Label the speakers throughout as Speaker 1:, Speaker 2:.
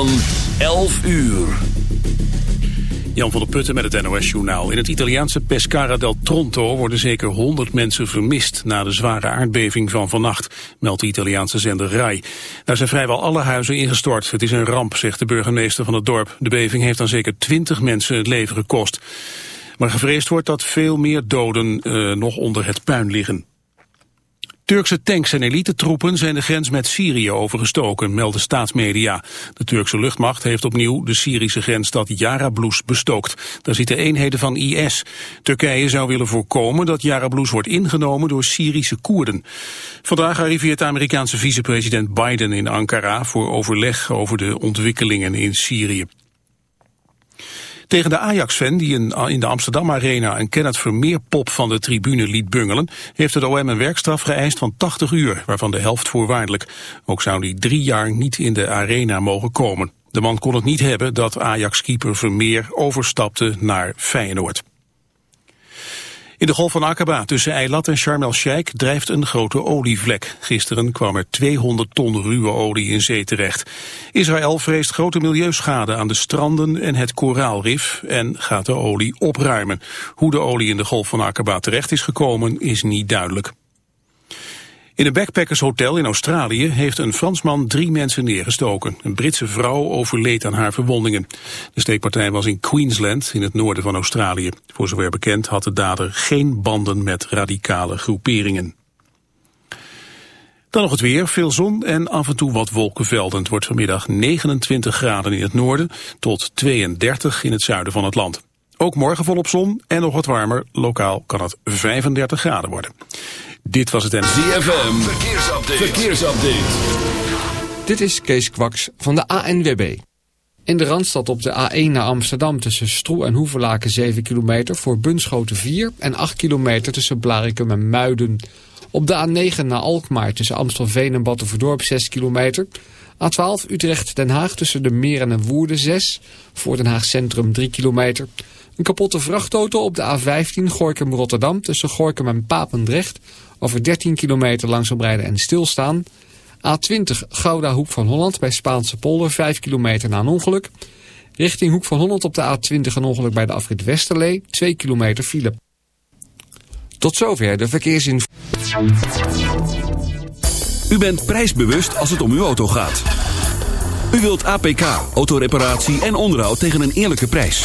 Speaker 1: Van 11 uur.
Speaker 2: Jan van der Putten met het NOS-journaal. In het Italiaanse Pescara del Tronto worden zeker 100 mensen vermist... na de zware aardbeving van vannacht, meldt de Italiaanse zender RAI. Daar zijn vrijwel alle huizen ingestort. Het is een ramp, zegt de burgemeester van het dorp. De beving heeft dan zeker 20 mensen het leven gekost. Maar gevreesd wordt dat veel meer doden uh, nog onder het puin liggen. Turkse tanks en elitetroepen zijn de grens met Syrië overgestoken, melden staatsmedia. De Turkse luchtmacht heeft opnieuw de Syrische grensstad Jarablus bestookt. Daar zitten eenheden van IS. Turkije zou willen voorkomen dat Jarablus wordt ingenomen door Syrische Koerden. Vandaag arriveert de Amerikaanse vicepresident Biden in Ankara voor overleg over de ontwikkelingen in Syrië. Tegen de Ajax-fan die in de Amsterdam Arena een Kenneth Vermeer pop van de tribune liet bungelen, heeft het OM een werkstraf geëist van 80 uur, waarvan de helft voorwaardelijk. Ook zou hij drie jaar niet in de arena mogen komen. De man kon het niet hebben dat Ajax-keeper Vermeer overstapte naar Feyenoord. In de Golf van Aqaba tussen Eilat en Sharm el-Sheikh drijft een grote olievlek. Gisteren kwam er 200 ton ruwe olie in zee terecht. Israël vreest grote milieuschade aan de stranden en het koraalrif en gaat de olie opruimen. Hoe de olie in de Golf van Aqaba terecht is gekomen is niet duidelijk. In een backpackershotel in Australië heeft een Fransman drie mensen neergestoken. Een Britse vrouw overleed aan haar verwondingen. De steekpartij was in Queensland, in het noorden van Australië. Voor zover bekend had de dader geen banden met radicale groeperingen. Dan nog het weer, veel zon en af en toe wat wolkenvelden. Het wordt vanmiddag 29 graden in het noorden tot 32 in het zuiden van het land. Ook morgen volop zon en nog wat warmer. Lokaal kan het 35 graden worden. Dit was het en
Speaker 1: ZFM. Verkeersupdate. Verkeersupdate.
Speaker 3: Dit is Kees Kwaks van de ANWB. In de Randstad op de A1 naar Amsterdam tussen Stroe en Hoevelaken 7 kilometer... voor Bunschoten 4 en 8 kilometer tussen Blarikum en Muiden. Op de A9 naar Alkmaar tussen Amstelveen en Battenverdorp 6 kilometer... A12 Utrecht-Den Haag tussen de Meren en Woerden 6... voor Den Haag Centrum 3 kilometer... Een kapotte vrachtauto op de A15 Gorkum-Rotterdam tussen Gorkum en Papendrecht over 13 kilometer langzaam rijden en stilstaan. A20 Gouda Hoek van Holland bij Spaanse polder 5 kilometer na een ongeluk. Richting Hoek van Holland op de A20 een ongeluk bij de afrit Westerlee 2 kilometer file. Tot zover de verkeersinformatie.
Speaker 1: U bent prijsbewust als het om uw auto gaat. U wilt APK, autoreparatie en onderhoud tegen een eerlijke prijs.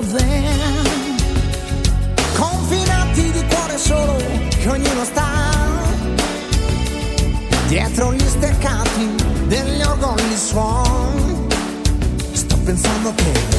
Speaker 4: out there.
Speaker 5: Confinati di cuore solo che ognuno sta. Dietro gli steccati degli orgogli suon. Sto pensando che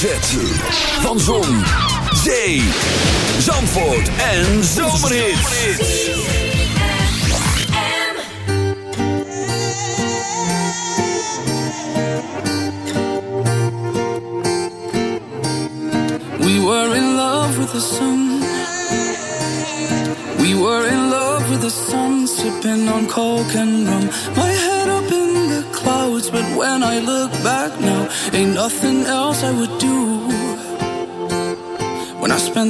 Speaker 1: ZFM.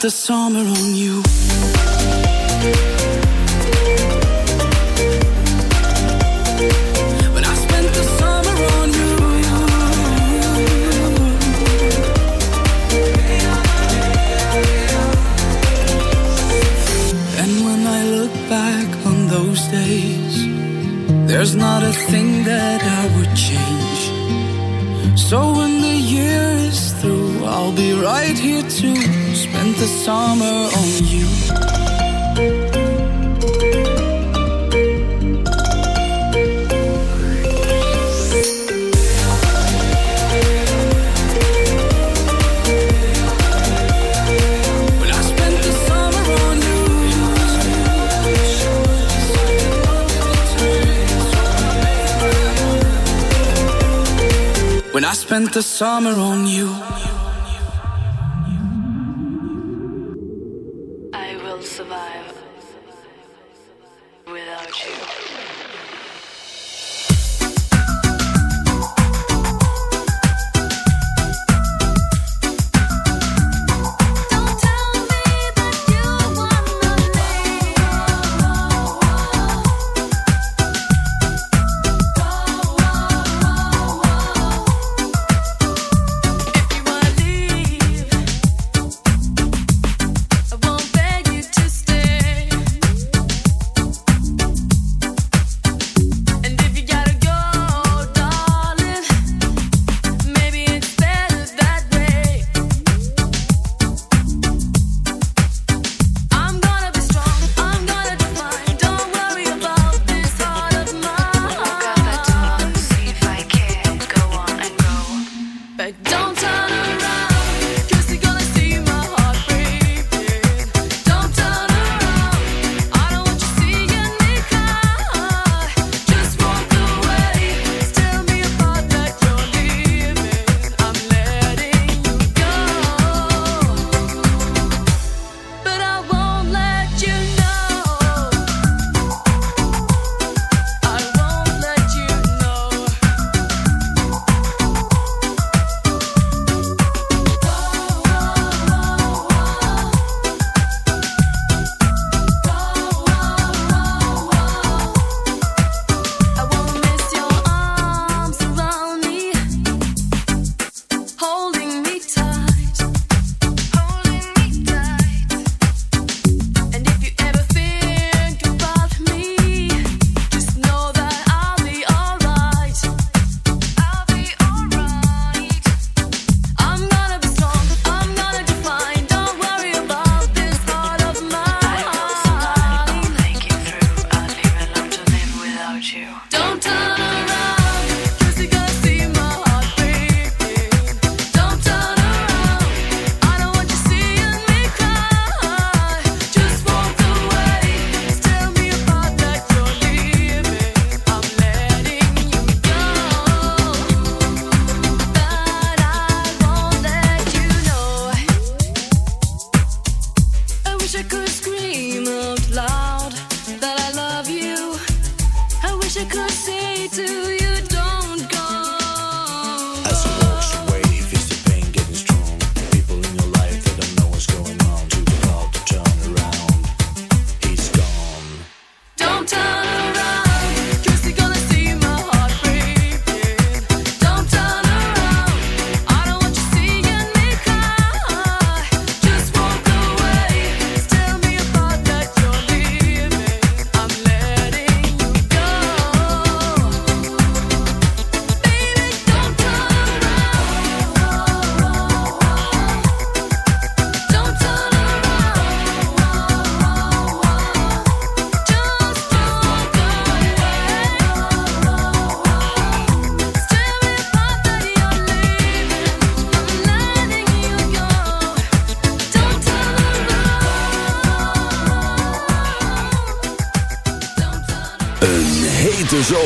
Speaker 6: the summer on you. the summer on you. I
Speaker 7: will survive without you.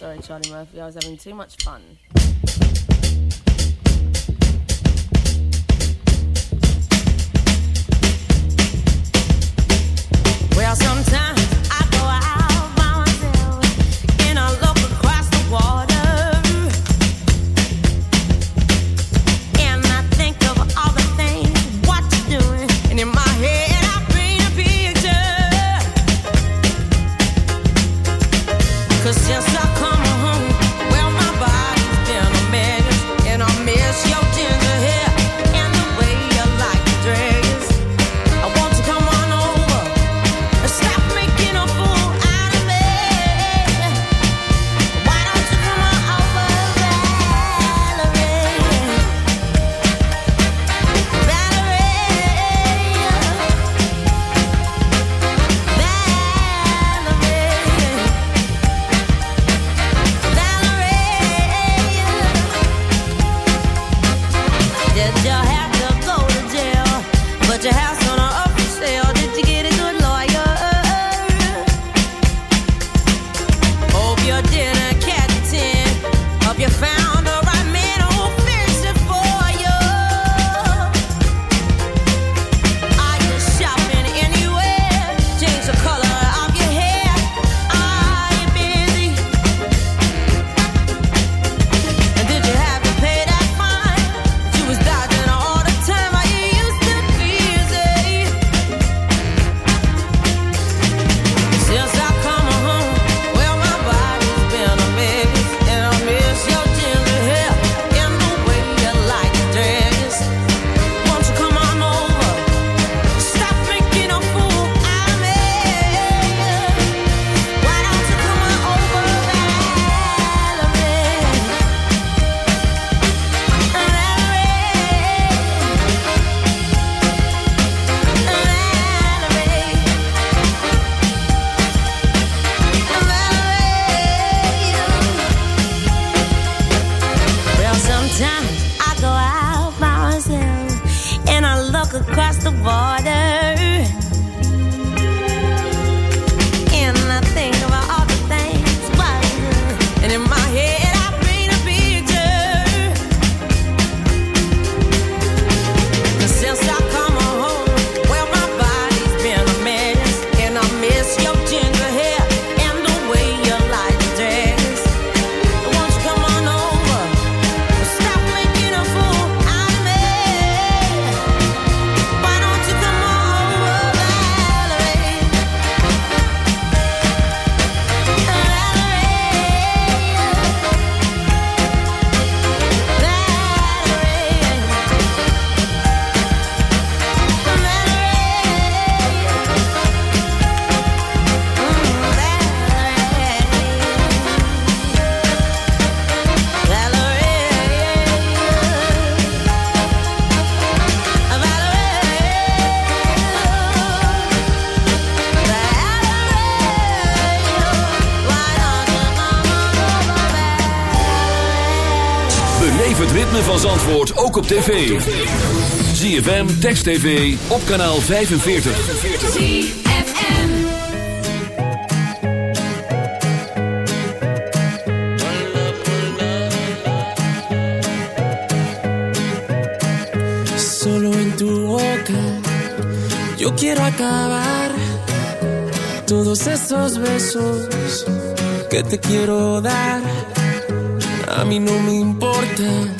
Speaker 8: Sorry, Charlie Murphy, I was having too much fun. Well, sometimes.
Speaker 1: tv. ZFM, Text TV, op kanaal 45.
Speaker 9: Solo en tu boca Yo quiero acabar Todos esos besos Que te quiero dar A mí no me importa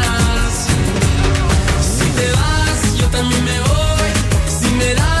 Speaker 9: también me voy. Si me das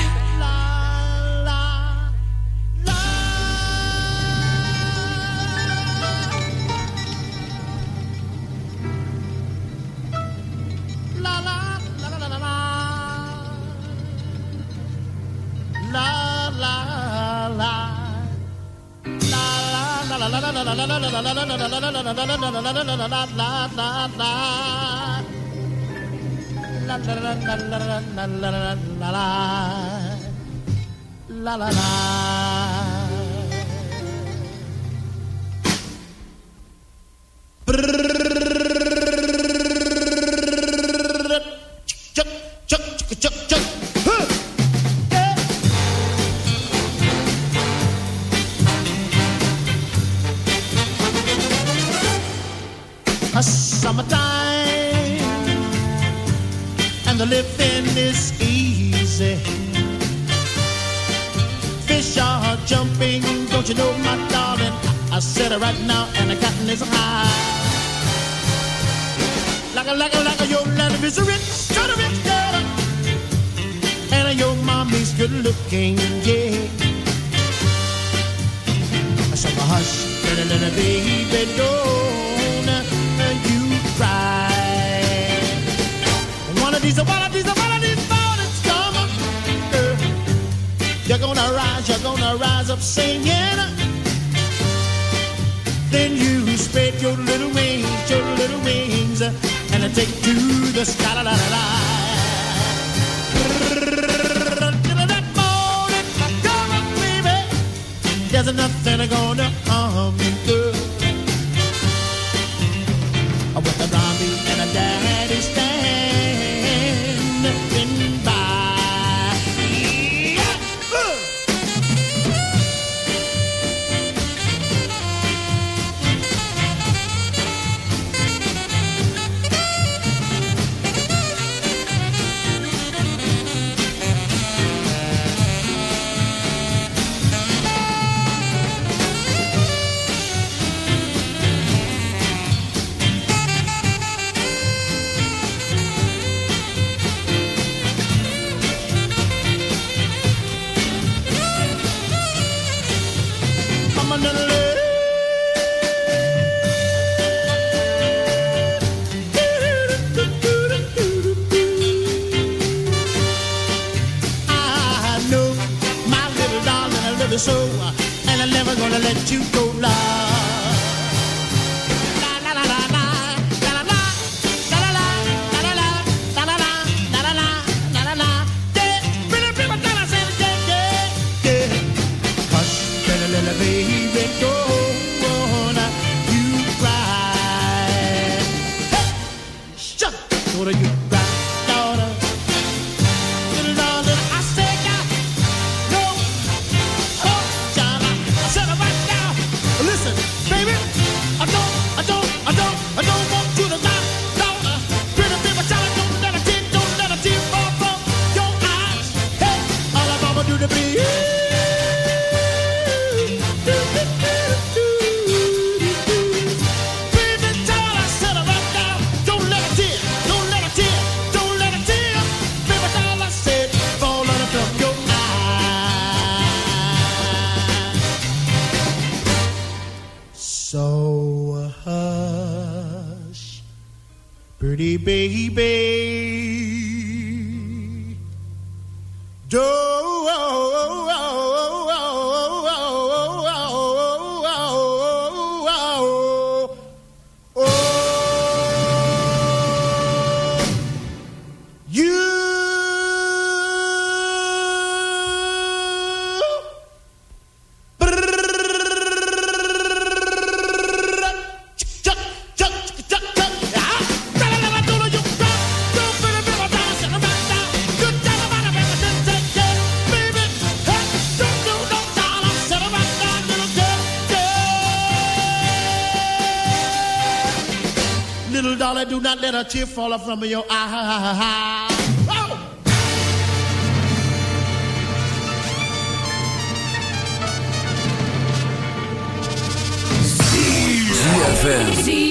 Speaker 10: la la la. let a tear fall from your eye. Oh!
Speaker 11: ZFM.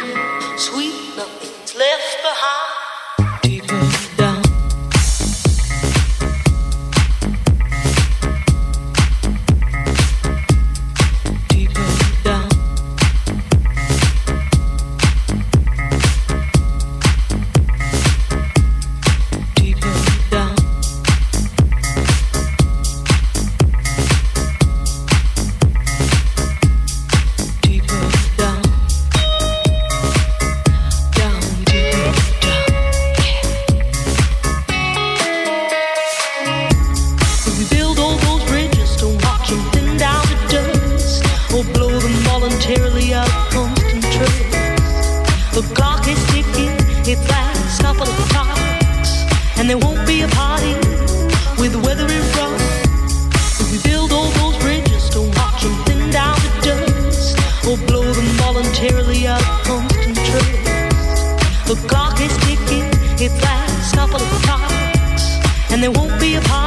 Speaker 12: and there won't be a part.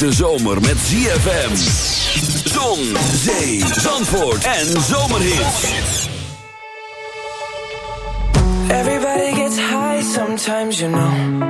Speaker 1: De zomer met ZFM. Zon, zee, zandvoort en zomerhit.
Speaker 11: Everybody gets high sometimes, you know.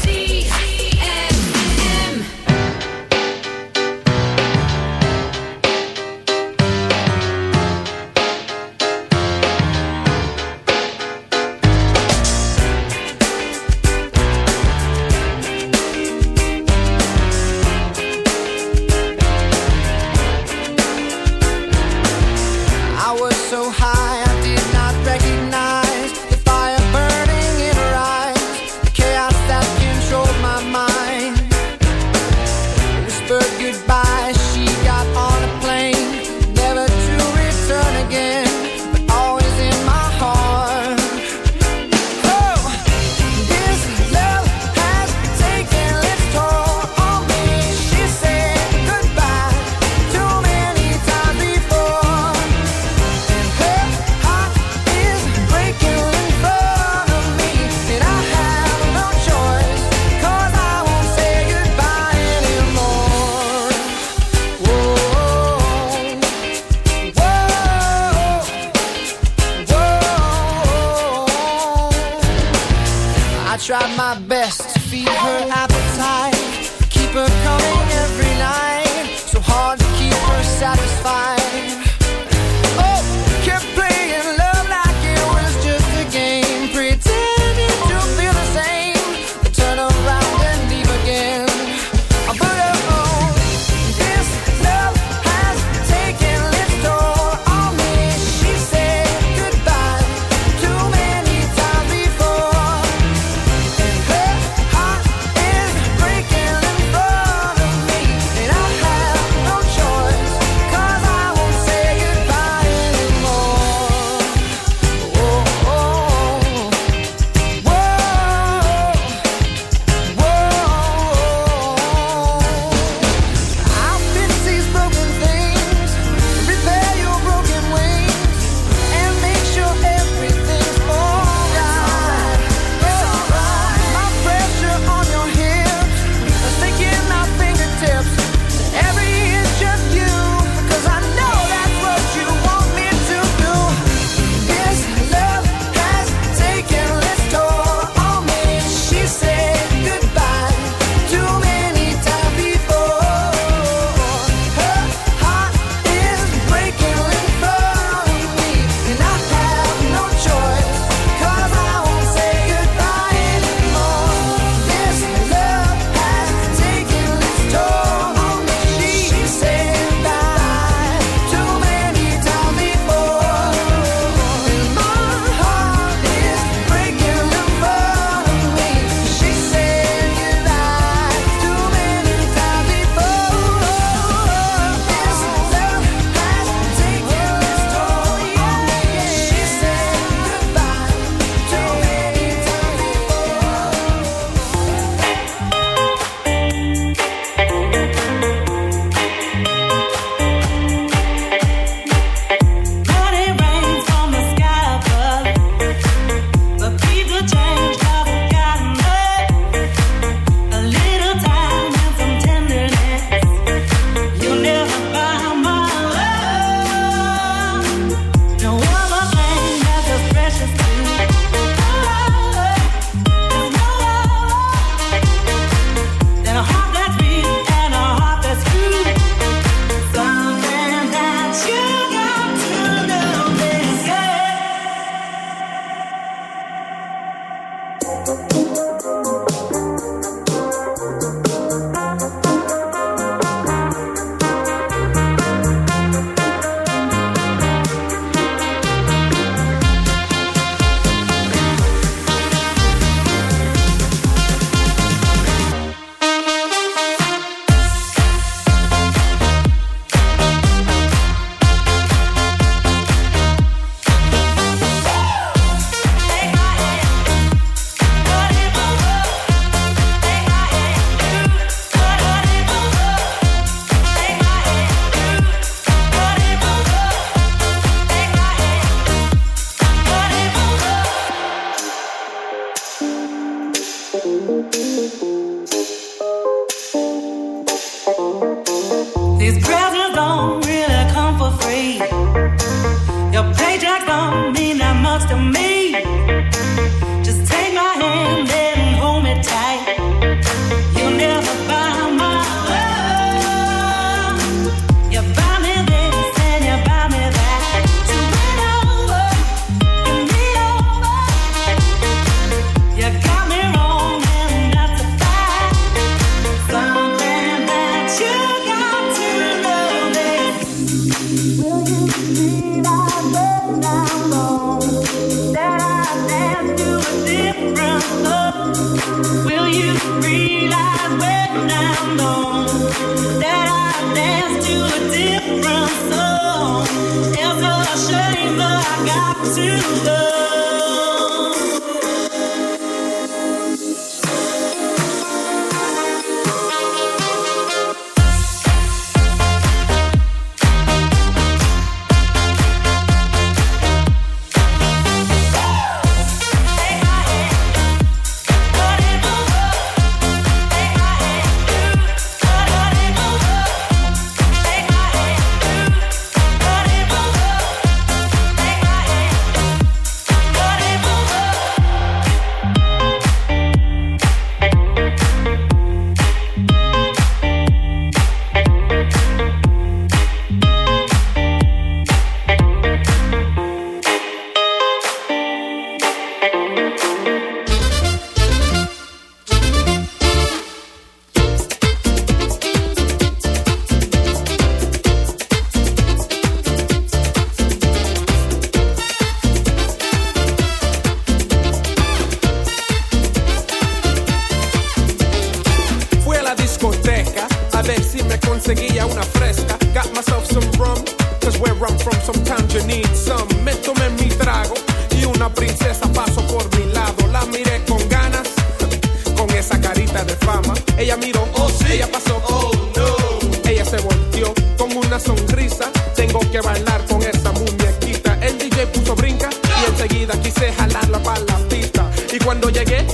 Speaker 13: Tengo que bailar con esta muñequita. El DJ puso brinca y enseguida quise jalarla para la pista. Y cuando llegué,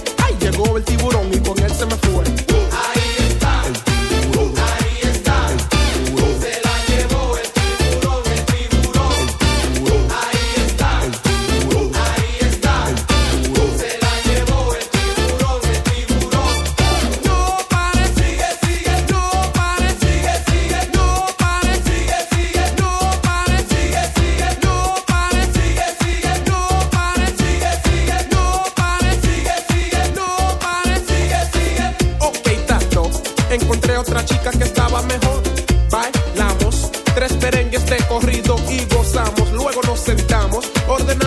Speaker 13: nos evitamos, ordenamos